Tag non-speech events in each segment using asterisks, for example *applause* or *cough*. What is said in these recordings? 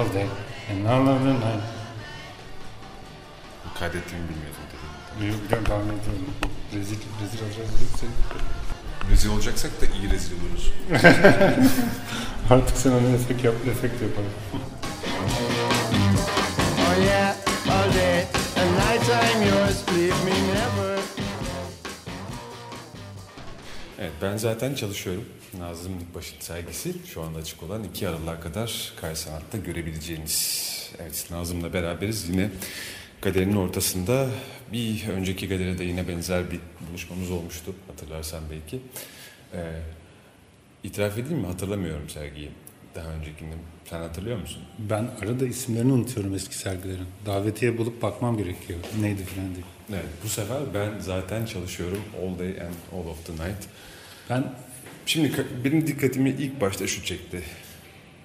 all day and all of the night. Kaydettiğimi bilmiyordum dedim. Biliyorum tahmin ediyorum. Rezil, rezil olacağız dedik Rezil olacaksak da iyi rezil oluruz. *laughs* Artık sen onu efekt yap, efekt yapalım. Oh yeah, all day and night I'm yours. Evet ben zaten çalışıyorum. Nazım Dikbaş'ın sergisi şu anda açık olan 2 Aralık'a kadar Kay Sanat'ta görebileceğiniz. Evet Nazım'la beraberiz yine galerinin ortasında bir önceki galeride yine benzer bir buluşmamız olmuştu hatırlarsan belki. Ee, itiraf edeyim mi hatırlamıyorum sergiyi daha öncekini. Sen hatırlıyor musun? Ben arada isimlerini unutuyorum eski sergilerin. Davetiye bulup bakmam gerekiyor. Neydi filan diye. Evet bu sefer ben zaten çalışıyorum all day and all of the night. Ben Şimdi benim dikkatimi ilk başta şu çekti.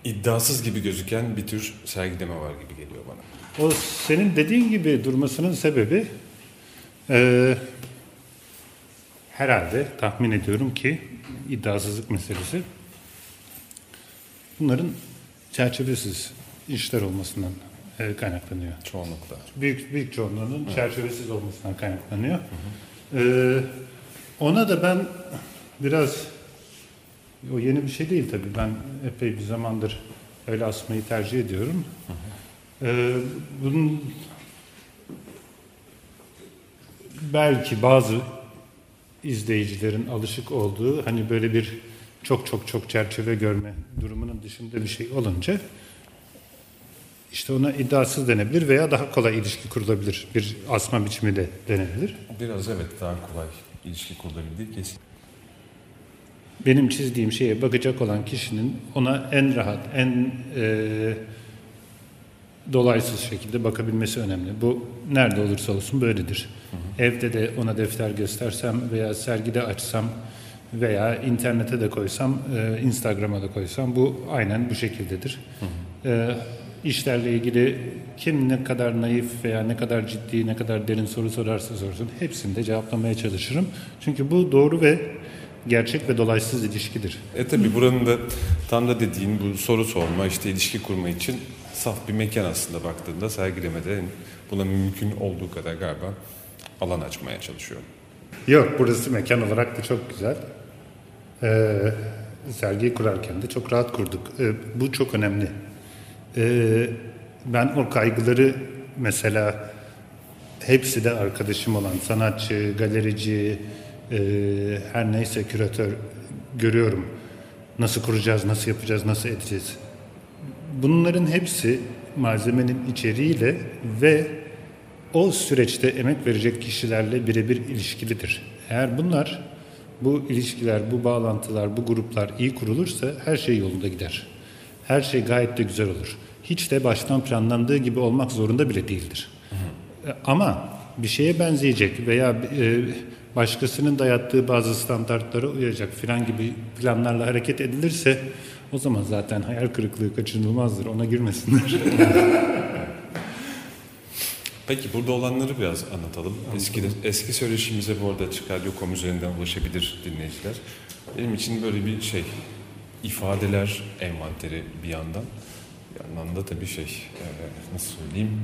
İddiasız gibi gözüken bir tür sergileme var gibi geliyor bana. o senin dediğin gibi durmasının sebebi eee, herhalde tahmin ediyorum ki iddiasızlık meselesi bunların çerçevesiz işler olmasından eee, kaynaklanıyor. Çoğunlukla. büyük büyük çoğunluğunun çerçevesiz olmasından kaynaklanıyor. Ee, ona da ben biraz o yeni bir şey değil tabii. Ben epey bir zamandır öyle asmayı tercih ediyorum. Ee, bunun belki bazı izleyicilerin alışık olduğu hani böyle bir çok çok çok çerçeve görme durumunun dışında bir şey olunca işte ona iddiasız denebilir veya daha kolay ilişki kurulabilir. Bir asma biçimi de denebilir. Biraz evet daha kolay ilişki kurulabildiği kesin. Benim çizdiğim şeye bakacak olan kişinin ona en rahat, en e, dolaysız şekilde bakabilmesi önemli. Bu nerede olursa olsun böyledir. Evde de ona defter göstersem veya sergide açsam veya internete de koysam, e, Instagram'a da koysam bu aynen bu şekildedir. E, işlerle ilgili kim ne kadar naif veya ne kadar ciddi, ne kadar derin soru sorarsa sorsun hepsini de cevaplamaya çalışırım. Çünkü bu doğru ve gerçek ve dolaysız ilişkidir. E tabi buranın da tam da dediğin bu soru sorma işte ilişki kurma için saf bir mekan aslında baktığında sergilemede buna mümkün olduğu kadar galiba alan açmaya çalışıyor. Yok burası mekan olarak da çok güzel. Ee, sergiyi kurarken de çok rahat kurduk. Ee, bu çok önemli. Ee, ben o kaygıları mesela hepsi de arkadaşım olan sanatçı, galerici, e, her neyse küratör görüyorum. Nasıl kuracağız, nasıl yapacağız, nasıl edeceğiz. Bunların hepsi malzemenin içeriğiyle ve o süreçte emek verecek kişilerle birebir ilişkilidir. Eğer bunlar, bu ilişkiler, bu bağlantılar, bu gruplar iyi kurulursa her şey yolunda gider. Her şey gayet de güzel olur. Hiç de baştan planlandığı gibi olmak zorunda bile değildir. E, Ama bir şeye benzeyecek veya e, başkasının dayattığı bazı standartlara uyacak filan gibi planlarla hareket edilirse o zaman zaten hayal kırıklığı kaçınılmazdır. Ona girmesinler. *laughs* Peki burada olanları biraz anlatalım. Eski, eski söyleşimize bu arada Çıkar.com üzerinden ulaşabilir dinleyiciler. Benim için böyle bir şey, ifadeler envanteri bir yandan. Bir yandan da tabii şey, nasıl söyleyeyim,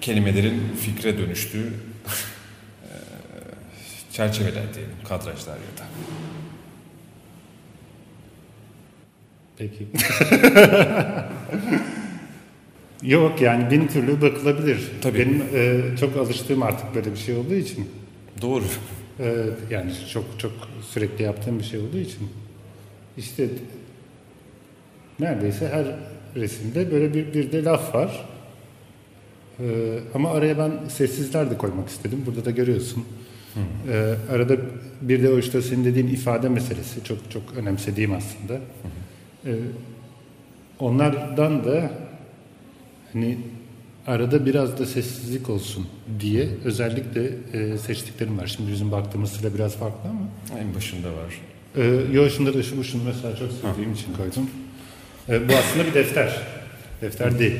kelimelerin fikre dönüştüğü çerçeveler diyelim, kadrajlar ya da. Peki. *laughs* Yok yani bin türlü bakılabilir. Tabii. Benim e, çok alıştığım artık böyle bir şey olduğu için. Doğru. e, yani çok çok sürekli yaptığım bir şey olduğu için. İşte neredeyse her resimde böyle bir, bir de laf var. E, ama araya ben sessizler de koymak istedim. Burada da görüyorsun. E, arada bir de o işte senin dediğin ifade meselesi çok çok önemsediğim aslında. E, onlardan da hani arada biraz da sessizlik olsun diye özellikle e, seçtiklerim var. Şimdi bizim baktığımız sıra biraz farklı ama. En başında var. E, yo şunda da şu bu şunu mesela çok sevdiğim için koydum. E, bu aslında bir defter. Defter değil.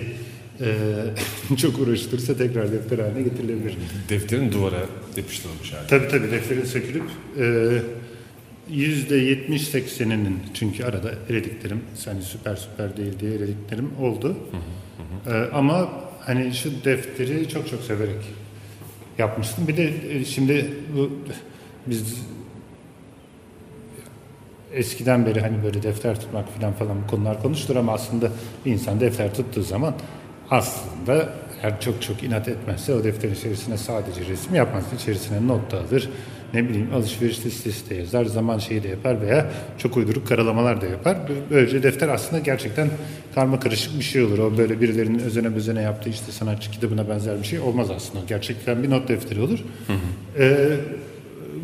E, *laughs* çok uğraştırırsa tekrar defter haline getirilebilir. Defterin duvara yapıştırılmış hali. Tabii tabii defterin sökülüp e, %70-80'inin çünkü arada elediklerim hani süper süper değil diye elediklerim oldu. E, ama hani şu defteri çok çok severek yapmıştım. Bir de e, şimdi bu biz eskiden beri hani böyle defter tutmak falan falan bu konular konuştur ama aslında bir insan defter tuttuğu zaman aslında eğer çok çok inat etmezse o defterin içerisine sadece resim yapmaz. İçerisine not da alır. Ne bileyim alışveriş listesi de yazar. Zaman şeyi de yapar veya çok uyduruk karalamalar da yapar. Böylece defter aslında gerçekten karma karışık bir şey olur. O böyle birilerinin özene bezene yaptığı işte sanatçı kitabına benzer bir şey olmaz aslında. Gerçekten bir not defteri olur. Ee,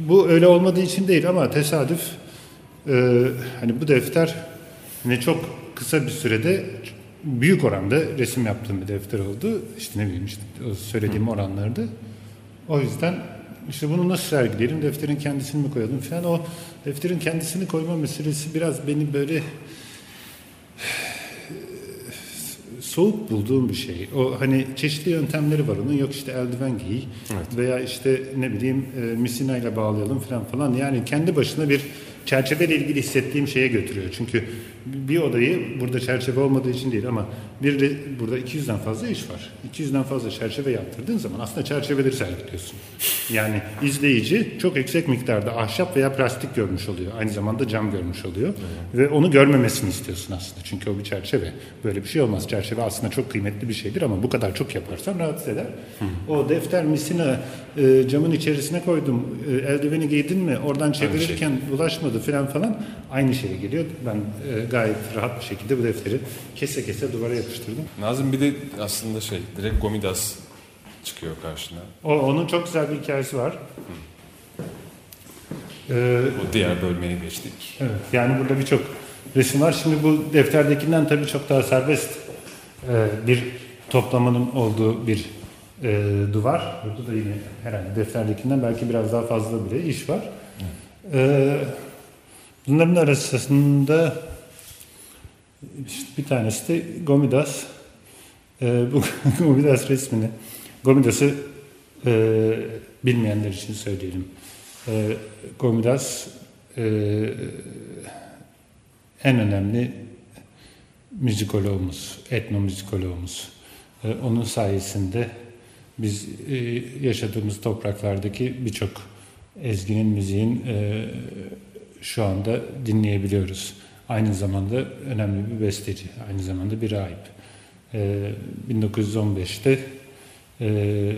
bu öyle olmadığı için değil ama tesadüf e, hani bu defter ne çok kısa bir sürede büyük oranda resim yaptığım bir defter oldu. İşte ne bileyim işte o söylediğim oranlarda. O yüzden işte bunu nasıl sergileyelim, defterin kendisini mi koyalım falan. O defterin kendisini koyma meselesi biraz beni böyle *sighs* soğuk bulduğum bir şey. O hani çeşitli yöntemleri var onun. Yok işte eldiven giy Evet. veya işte ne bileyim e, misinayla bağlayalım falan falan. Yani kendi başına bir çerçeveyle ilgili hissettiğim şeye götürüyor. Çünkü bir odayı burada çerçeve olmadığı için değil ama bir de burada 200'den fazla iş var. 200'den fazla çerçeve yaptırdığın zaman aslında çerçeveleri sergiliyorsun. Yani izleyici çok yüksek miktarda ahşap veya plastik görmüş oluyor. Aynı zamanda cam görmüş oluyor. Ve onu görmemesini istiyorsun aslında. Çünkü o bir çerçeve. Böyle bir şey olmaz. Çerçeve aslında çok kıymetli bir şeydir ama bu kadar çok yaparsan rahatsız eder. O defter misina e, camın içerisine koydum. E, eldiveni giydin mi? Oradan çevirirken bulaşmadı falan falan. Aynı şeye geliyor. Ben e, gayet rahat bir şekilde bu defteri kese kese duvara yapıştırdım. Nazım bir de aslında şey direkt Gomidas çıkıyor karşına. O, onun çok güzel bir hikayesi var. Ee, O diğer bölmeye geçtik. Evet, yani burada birçok resim var. Şimdi bu defterdekinden tabii çok daha serbest e, bir toplamanın olduğu bir e, duvar. Burada da yine herhalde defterdekinden belki biraz daha fazla bile iş var. E, bunların arasında bir tanesi de Gomidas. E, bu *laughs* Gomidas resmini, Gomidas'ı e, bilmeyenler için söyleyelim. E, Gomidas e, en önemli müzikoloğumuz, etnomüzikoloğumuz. E, onun sayesinde biz e, yaşadığımız topraklardaki birçok ezginin, müziğin e, şu anda dinleyebiliyoruz. Aynı zamanda önemli bir besteci, aynı zamanda bir rahip. E, 1915'te e,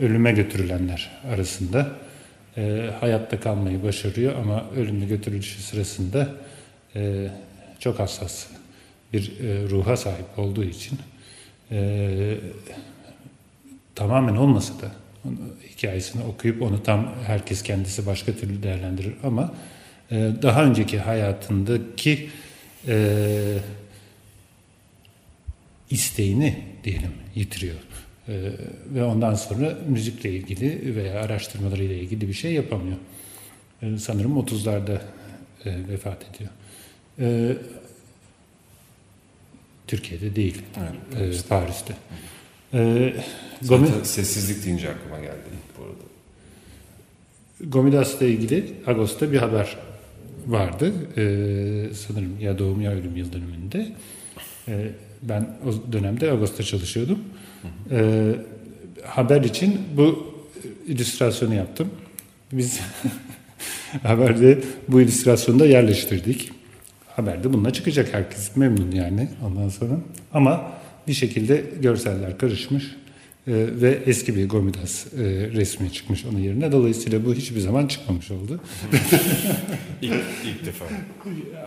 ölüme götürülenler arasında e, hayatta kalmayı başarıyor ama ölümle götürülüşü sırasında e, çok hassas bir e, ruha sahip olduğu için e, tamamen olmasa da hikayesini okuyup onu tam herkes kendisi başka türlü değerlendirir ama daha önceki hayatındaki e, isteğini diyelim yitiriyor. E, ve ondan sonra müzikle ilgili veya araştırmalarıyla ilgili bir şey yapamıyor. E, sanırım 30'larda e, vefat ediyor. E, Türkiye'de değil, Evet, e, Paris'te. E, Gomi- Zaten sessizlik deyince aklıma geldi bu arada. Gomidas'la ilgili Ağustos'ta bir haber vardı. Ee, sanırım ya doğum ya ölüm yıl dönümünde. Ee, ben o dönemde Ağustos'ta çalışıyordum. Ee, haber için bu illüstrasyonu yaptım. Biz *laughs* haberde bu illüstrasyonu da yerleştirdik. Haberde bununla çıkacak herkes memnun yani ondan sonra. Ama bir şekilde görseller karışmış. Ee, ve eski bir Gomidas e, resmi çıkmış onun yerine. Dolayısıyla bu hiçbir zaman çıkmamış oldu. *laughs* İlk, ilk defa.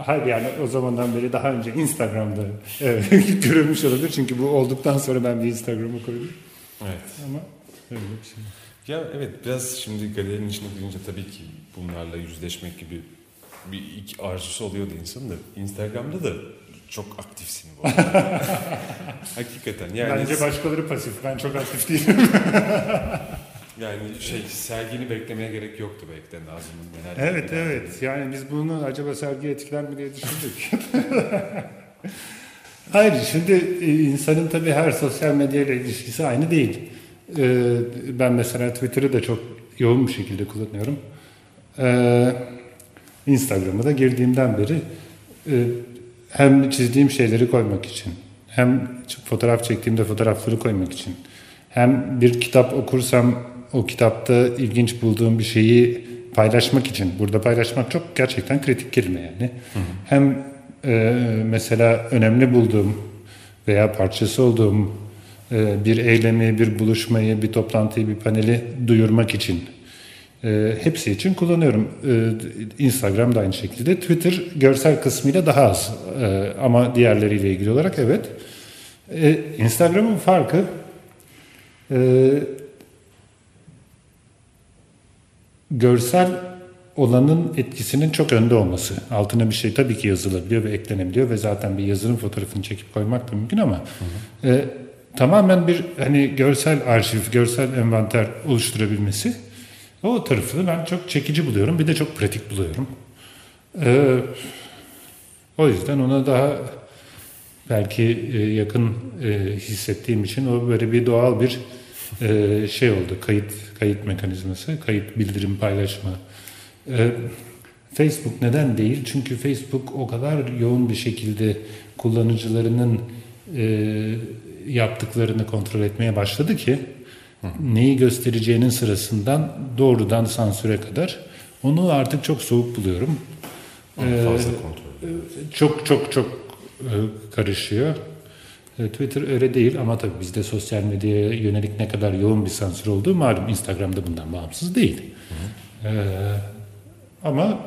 Hayır yani o zamandan beri daha önce Instagram'da evet, *laughs* görülmüş olabilir. Çünkü bu olduktan sonra ben bir Instagram'a koydum. Evet. Ama öyle bir şey. Ya evet biraz şimdi galerinin içine girince tabii ki bunlarla yüzleşmek gibi bir ilk arzusu oluyordu insanın da. Instagram'da da çok aktifsin bu arada. *laughs* Hakikaten yani, Bence başkaları pasif. Ben çok aktif değilim. *laughs* yani şey sergini beklemeye gerek yoktu belki de Nazım'ın neler evet evet. Yani biz bunu acaba sergi etkiler mi diye düşündük. *laughs* Hayır şimdi e, insanın tabii her sosyal medya ile ilişkisi aynı değil. Ee, ben mesela Twitter'ı da çok yoğun bir şekilde kullanıyorum. Ee, Instagram'a da girdiğimden beri e, hem çizdiğim şeyleri koymak için hem fotoğraf çektiğimde fotoğrafları koymak için hem bir kitap okursam o kitapta ilginç bulduğum bir şeyi paylaşmak için burada paylaşmak çok gerçekten kritik kelime yani. Hı hı. Hem e, mesela önemli bulduğum veya parçası olduğum e, bir eylemi, bir buluşmayı, bir toplantıyı, bir paneli duyurmak için e, hepsi için kullanıyorum. E, Instagram da aynı şekilde. Twitter görsel kısmıyla daha az e, ama diğerleriyle ilgili olarak evet. Instagram'ın farkı görsel olanın etkisinin çok önde olması. Altına bir şey tabii ki yazılabiliyor ve eklenebiliyor ve zaten bir yazının fotoğrafını çekip koymak da mümkün ama hı hı. E, tamamen bir hani görsel arşiv, görsel envanter oluşturabilmesi o tarafını ben çok çekici buluyorum. Bir de çok pratik buluyorum. E, o yüzden ona daha belki e, yakın e, hissettiğim için o böyle bir doğal bir e, şey oldu. Kayıt kayıt mekanizması, kayıt bildirim paylaşma. Facebook neden değil? Çünkü Facebook o kadar yoğun bir şekilde kullanıcılarının yaptıklarını kontrol etmeye başladı ki neyi göstereceğinin sırasından doğrudan sansüre kadar onu artık çok soğuk buluyorum. Fazla kontrol. Çok çok çok e, karışıyor. E, Twitter öyle değil ama tabii bizde sosyal medyaya yönelik ne kadar yoğun bir sansür olduğu malum. Instagram'da bundan bağımsız değil. Hı hı. Ee, ama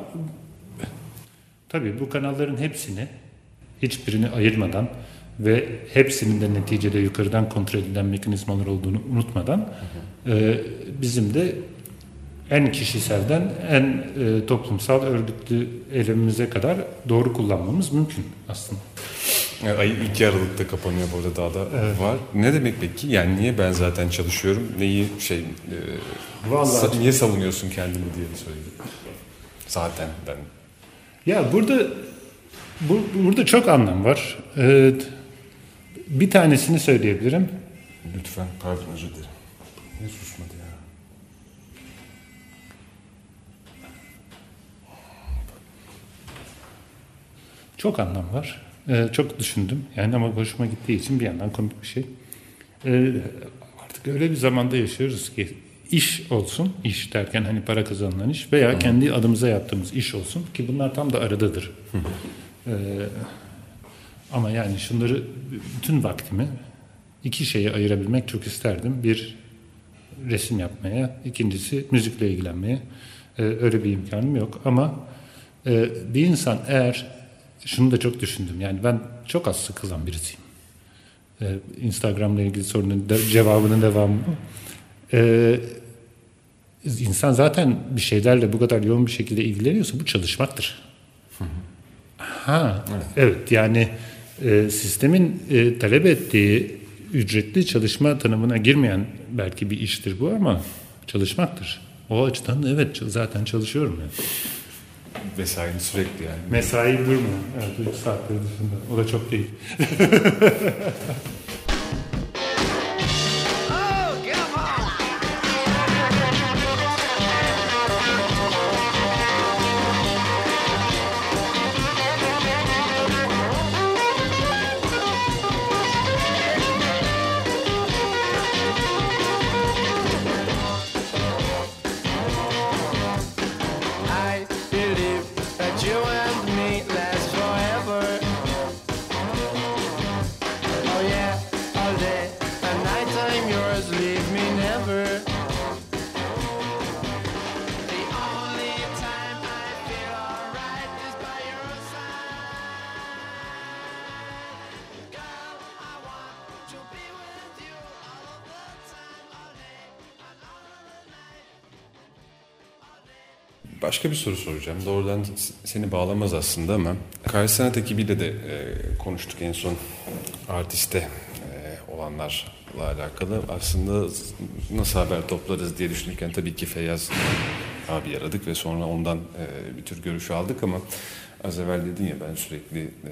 tabii bu kanalların hepsini hiçbirini ayırmadan ve hepsinin de neticede yukarıdan kontrol edilen mekanizmalar olduğunu unutmadan. E, bizim de en kişiselden en e, toplumsal örgütlü elemimize kadar doğru kullanmamız mümkün aslında. Ay 2 Aralık'ta kapanıyor burada daha da evet. var. Ne demek peki? Yani niye ben zaten çalışıyorum? Neyi şey e, Vallahi sa- niye savunuyorsun kendini diye söyledim. Zaten ben. Ya burada bu, burada çok anlam var. Ee, bir tanesini söyleyebilirim. Lütfen pardon özür dilerim. Ne susmadı ya? Çok anlam var. Ee, çok düşündüm. Yani ama hoşuma gittiği için bir yandan komik bir şey. Ee, artık öyle bir zamanda yaşıyoruz ki iş olsun, iş derken hani para kazanılan iş veya kendi adımıza yaptığımız iş olsun ki bunlar tam da aradadır. Ee, ama yani şunları bütün vaktimi iki şeye ayırabilmek çok isterdim. Bir resim yapmaya, ikincisi müzikle ilgilenmeye. Ee, öyle bir imkanım yok ama e, bir insan eğer şunu da çok düşündüm. Yani ben çok az sıkılan birisiyim. Ee, Instagram'la ilgili sorunun de, cevabının devamı. Ee, insan zaten bir şeylerle bu kadar yoğun bir şekilde ilgileniyorsa bu çalışmaktır. Ha, evet, evet yani e, sistemin e, talep ettiği ücretli çalışma tanımına girmeyen belki bir iştir bu ama çalışmaktır. O açıdan evet zaten çalışıyorum yani. Vesaire sürekli yani. Mesai durmuyor. Evet, 3 saatleri dışında. O da çok değil. *laughs* Başka bir soru soracağım. Doğrudan seni bağlamaz aslında ama Karşı Sanat ekibiyle de e, konuştuk en son artiste e, olanlarla alakalı. Aslında nasıl haber toplarız diye düşünürken tabii ki Feyyaz abi aradık ve sonra ondan e, bir tür görüş aldık ama az evvel dedin ya ben sürekli e,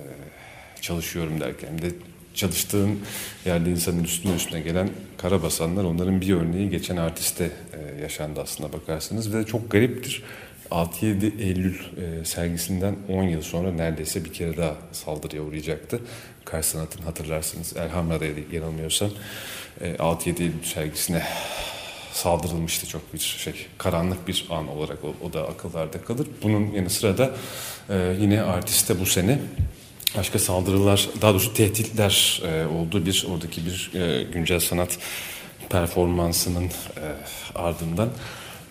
çalışıyorum derken de çalıştığın yerde insanın üstüne üstüne gelen kara basanlar onların bir örneği geçen artiste e, yaşandı aslında bakarsanız ve çok gariptir. 6-7 Eylül e, sergisinden 10 yıl sonra neredeyse bir kere daha saldırıya uğrayacaktı. Kars Sanat'ın hatırlarsınız Elhamra'daydı yanılmıyorsam. E, 6-7 Eylül sergisine saldırılmıştı çok bir şey karanlık bir an olarak o, o da akıllarda kalır. Bunun yanı sıra da e, yine artiste bu sene başka saldırılar daha doğrusu tehditler e, olduğu bir oradaki bir e, güncel sanat performansının e, ardından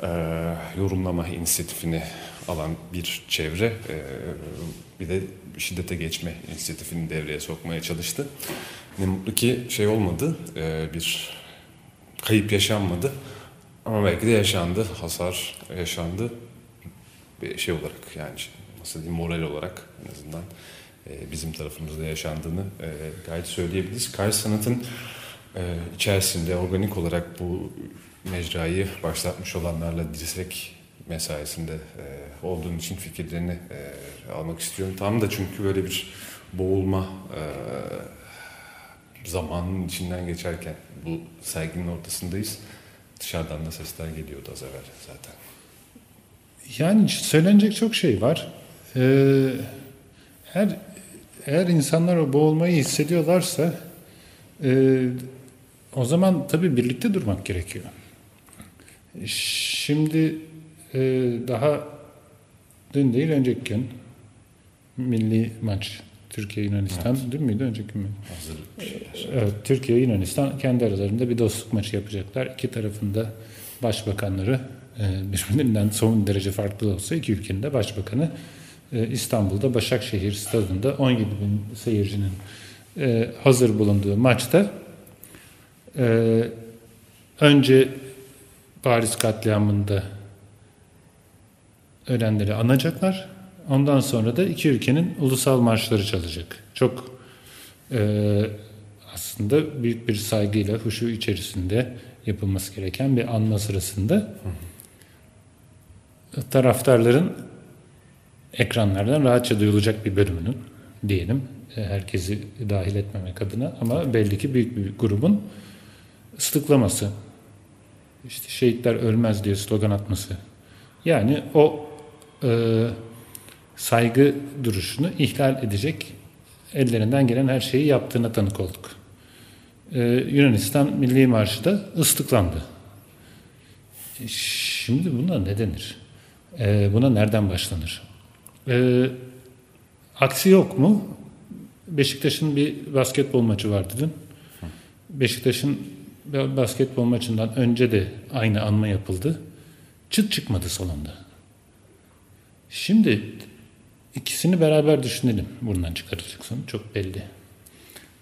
e, yorumlama inisiyatifini alan bir çevre e, bir de şiddete geçme inisiyatifini devreye sokmaya çalıştı. Ne mutlu ki şey olmadı e, bir kayıp yaşanmadı ama belki de yaşandı hasar yaşandı bir şey olarak yani nasıl diyeyim moral olarak en azından e, bizim tarafımızda yaşandığını e, gayet söyleyebiliriz. Kars sanatın e, içerisinde organik olarak bu mecrayı başlatmış olanlarla dirsek mesaisinde e, olduğun için fikirlerini e, almak istiyorum. Tam da çünkü böyle bir boğulma e, zamanın içinden geçerken bu serginin ortasındayız. Dışarıdan da sesler geliyordu az evvel zaten. Yani söylenecek çok şey var. Ee, her eğer insanlar o boğulmayı hissediyorlarsa e, o zaman tabii birlikte durmak gerekiyor. Şimdi e, daha dün değil önceki gün milli maç Türkiye Yunanistan evet. dün müydü önceki mi? Evet, Türkiye Yunanistan kendi aralarında bir dostluk maçı yapacaklar. İki tarafında başbakanları e, birbirinden son derece farklı olsa iki ülkenin de başbakanı e, İstanbul'da Başakşehir stadında 17 bin seyircinin e, hazır bulunduğu maçta önce Paris katliamında ölenleri anacaklar. Ondan sonra da iki ülkenin ulusal marşları çalacak. Çok aslında büyük bir saygıyla, huşu içerisinde yapılması gereken bir anma sırasında taraftarların ekranlardan rahatça duyulacak bir bölümünün diyelim e, herkesi dahil etmemek adına ama belli ki büyük bir grubun ıslıklaması işte şehitler ölmez diye slogan atması yani o e, saygı duruşunu ihlal edecek ellerinden gelen her şeyi yaptığına tanık olduk. Ee, Yunanistan Milli Marşı da ıslıklandı. Şimdi buna ne denir? Ee, buna nereden başlanır? E, aksi yok mu? Beşiktaş'ın bir basketbol maçı vardı dün. Beşiktaş'ın basketbol maçından önce de aynı anma yapıldı. Çıt çıkmadı salonda. Şimdi ikisini beraber düşünelim. Buradan çıkarılacak sonuç çok belli.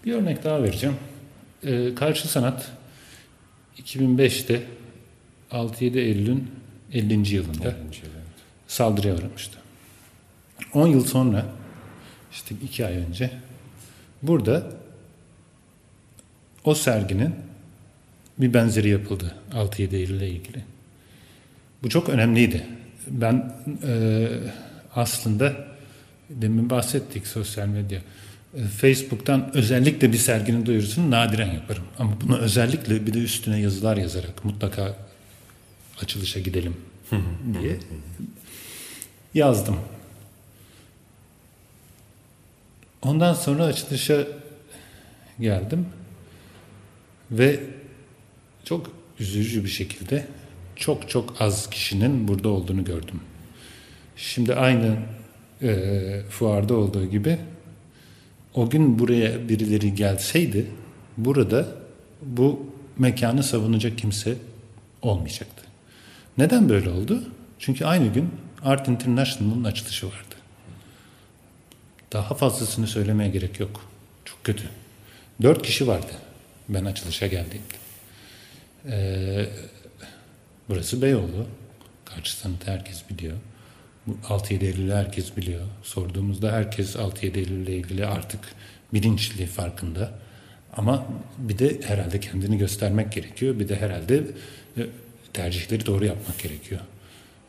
Bir örnek daha vereceğim. Ee, Karşı Sanat 2005'te 6-7 Eylül'ün 50. yılında 50. saldırıya uğramıştı. 10 yıl sonra işte iki ay önce burada o serginin bir benzeri yapıldı 6-7 Eylül ile ilgili. Bu çok önemliydi. Ben e, aslında demin bahsettik sosyal medya. E, Facebook'tan özellikle bir serginin duyurusunu nadiren yaparım. Ama bunu özellikle bir de üstüne yazılar yazarak mutlaka açılışa gidelim *laughs* diye yazdım. Ondan sonra açılışa geldim ve çok üzücü bir şekilde çok çok az kişinin burada olduğunu gördüm. Şimdi aynı e, fuarda olduğu gibi o gün buraya birileri gelseydi burada bu mekanı savunacak kimse olmayacaktı. Neden böyle oldu? Çünkü aynı gün Art International'ın açılışı vardı. Daha fazlasını söylemeye gerek yok. Çok kötü. Dört kişi vardı ben açılışa geldiğimde. Ee, burası Beyoğlu. Karşı sanatı herkes biliyor. 6-7 Eylül'ü herkes biliyor. Sorduğumuzda herkes 6-7 Eylül ile ilgili artık bilinçli farkında. Ama bir de herhalde kendini göstermek gerekiyor. Bir de herhalde e, tercihleri doğru yapmak gerekiyor.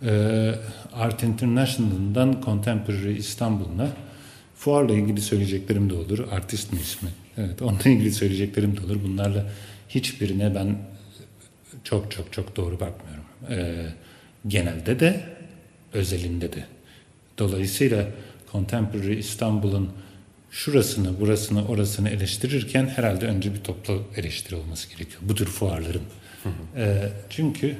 Ee, Art International'dan Contemporary İstanbul'una Fuarla ilgili söyleyeceklerim de olur. Artist mi ismi? Evet, onunla ilgili söyleyeceklerim de olur. Bunlarla hiçbirine ben çok çok çok doğru bakmıyorum. Ee, genelde de, özelinde de. Dolayısıyla Contemporary İstanbul'un şurasını, burasını, orasını eleştirirken herhalde önce bir toplu eleştiri olması gerekiyor. Bu tür fuarların. Ee, çünkü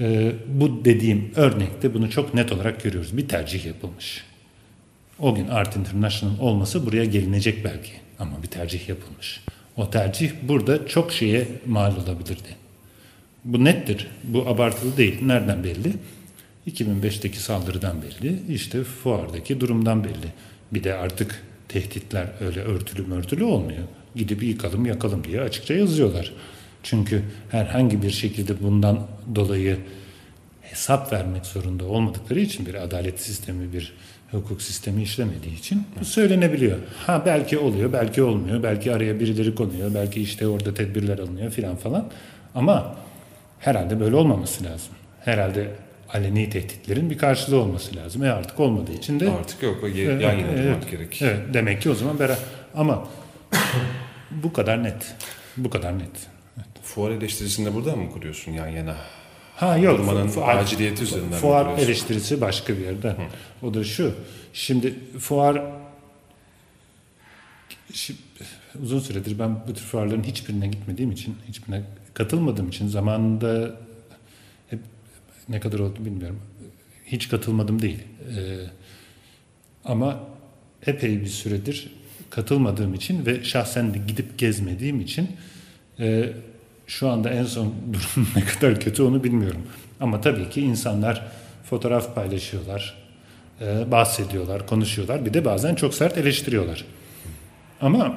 e, bu dediğim örnekte bunu çok net olarak görüyoruz. Bir tercih yapılmış. O gün Art International olması buraya gelinecek belki ama bir tercih yapılmış. O tercih burada çok şeye mal olabilirdi. Bu nettir. Bu abartılı değil. Nereden belli? 2005'teki saldırıdan belli. İşte fuardaki durumdan belli. Bir de artık tehditler öyle örtülü mörtülü olmuyor. Gidip yıkalım yakalım diye açıkça yazıyorlar. Çünkü herhangi bir şekilde bundan dolayı hesap vermek zorunda olmadıkları için bir adalet sistemi, bir hukuk sistemi işlemediği için bu söylenebiliyor. Ha belki oluyor, belki olmuyor, belki araya birileri konuyor, belki işte orada tedbirler alınıyor filan falan. Ama herhalde böyle olmaması lazım. Herhalde aleni tehditlerin bir karşılığı olması lazım. E artık olmadığı için de artık yok. Yan yana evet, durmak gerek. Evet, demek ki o zaman beraber ama *coughs* bu kadar net. Bu kadar net. Fuar eleştirisini de buradan mı kuruyorsun yan yana? Ha yok. Durmanın fuar, aciliyeti üzerinden Fuar eleştirisi başka bir yerden. O da şu. Şimdi fuar Şimdi, uzun süredir ben bu tür fuarların hiçbirine gitmediğim için, hiçbirine katılmadığım için zamanında hep ne kadar oldu bilmiyorum. Hiç katılmadım değil. Ee, ama epey bir süredir katılmadığım için ve şahsen de gidip gezmediğim için e, şu anda en son *laughs* durum ne kadar kötü onu bilmiyorum. Ama tabii ki insanlar fotoğraf paylaşıyorlar, e, bahsediyorlar, konuşuyorlar. Bir de bazen çok sert eleştiriyorlar. Ama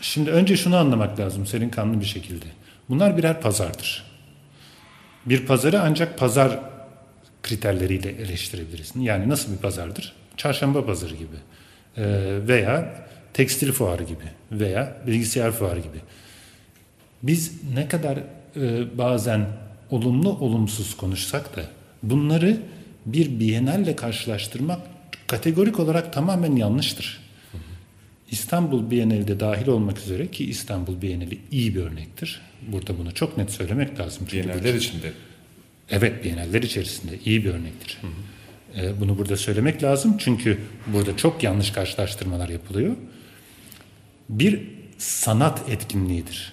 şimdi önce şunu anlamak lazım senin kanlı bir şekilde. Bunlar birer pazardır. Bir pazarı ancak pazar kriterleriyle eleştirebilirsin. Yani nasıl bir pazardır? Çarşamba pazarı gibi e, veya tekstil fuarı gibi veya bilgisayar fuarı gibi. Biz ne kadar e, bazen olumlu olumsuz konuşsak da bunları bir biyenalle karşılaştırmak kategorik olarak tamamen yanlıştır. İstanbul Bienali de dahil olmak üzere ki İstanbul Bienali iyi bir örnektir. Burada bunu çok net söylemek lazım. Çünkü Bienaller içinde. Evet, Bienaller içerisinde iyi bir örnektir. Hı hı. Ee, bunu burada söylemek lazım çünkü burada çok yanlış karşılaştırmalar yapılıyor. Bir sanat etkinliğidir.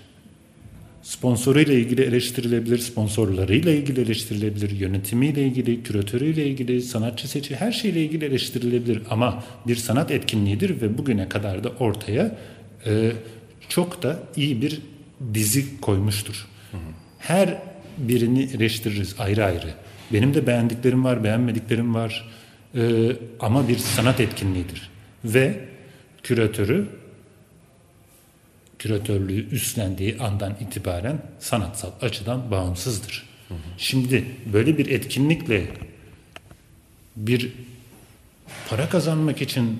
Sponsoruyla ilgili eleştirilebilir, sponsorlarıyla ilgili eleştirilebilir, yönetimiyle ilgili, küratörüyle ilgili, sanatçı seçi her şeyle ilgili eleştirilebilir. Ama bir sanat etkinliğidir ve bugüne kadar da ortaya e, çok da iyi bir dizi koymuştur. Her birini eleştiririz ayrı ayrı. Benim de beğendiklerim var, beğenmediklerim var. E, ama bir sanat etkinliğidir. Ve küratörü küratörlüğü üstlendiği andan itibaren sanatsal açıdan bağımsızdır. Hı hı. Şimdi böyle bir etkinlikle bir para kazanmak için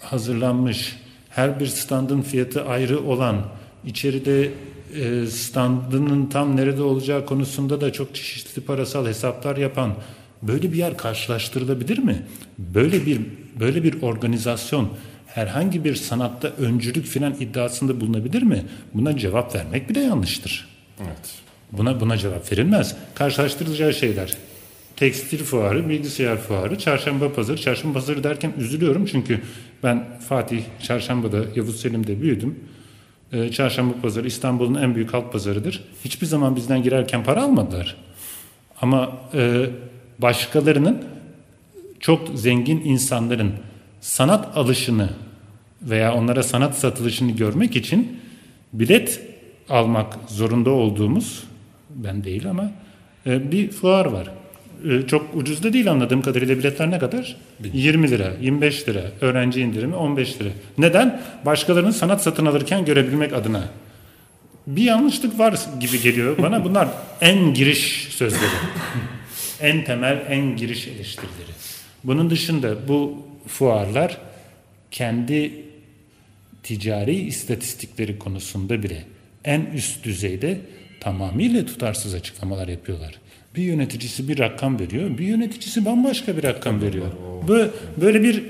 hazırlanmış her bir standın fiyatı ayrı olan içeride e, standının tam nerede olacağı konusunda da çok çeşitli parasal hesaplar yapan böyle bir yer karşılaştırılabilir mi? Böyle bir böyle bir organizasyon herhangi bir sanatta öncülük filan iddiasında bulunabilir mi? Buna cevap vermek bile yanlıştır. Evet. Buna buna cevap verilmez. Karşılaştırılacağı şeyler. Tekstil fuarı, bilgisayar fuarı, çarşamba pazarı. Çarşamba pazarı derken üzülüyorum çünkü ben Fatih Çarşamba'da, Yavuz Selim'de büyüdüm. Ee, çarşamba pazarı İstanbul'un en büyük halk pazarıdır. Hiçbir zaman bizden girerken para almadılar. Ama e, başkalarının çok zengin insanların sanat alışını veya onlara sanat satılışını görmek için bilet almak zorunda olduğumuz ben değil ama e, bir fuar var. E, çok ucuz da değil anladığım kadarıyla biletler ne kadar? 20 lira, 25 lira, öğrenci indirimi 15 lira. Neden? Başkalarının sanat satın alırken görebilmek adına. Bir yanlışlık var gibi geliyor bana. *laughs* Bunlar en giriş sözleri. en temel, en giriş eleştirileri. Bunun dışında bu fuarlar kendi ticari istatistikleri konusunda bile en üst düzeyde tamamıyla tutarsız açıklamalar yapıyorlar. Bir yöneticisi bir rakam veriyor, bir yöneticisi bambaşka bir rakam veriyor. Böyle, böyle bir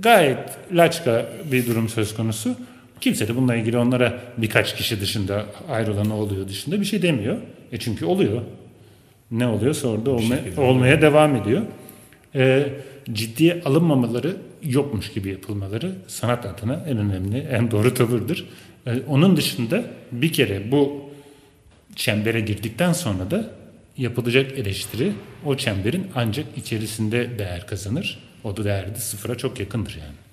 gayet laçka bir durum söz konusu. Kimse de bununla ilgili onlara birkaç kişi dışında ayrılan oluyor dışında bir şey demiyor. E çünkü oluyor. Ne oluyorsa orada olma, olmaya devam ediyor. E, ciddiye alınmamaları yokmuş gibi yapılmaları sanat adına en önemli, en doğru tavırdır. E, onun dışında bir kere bu çembere girdikten sonra da yapılacak eleştiri o çemberin ancak içerisinde değer kazanır. O da değer de sıfıra çok yakındır yani.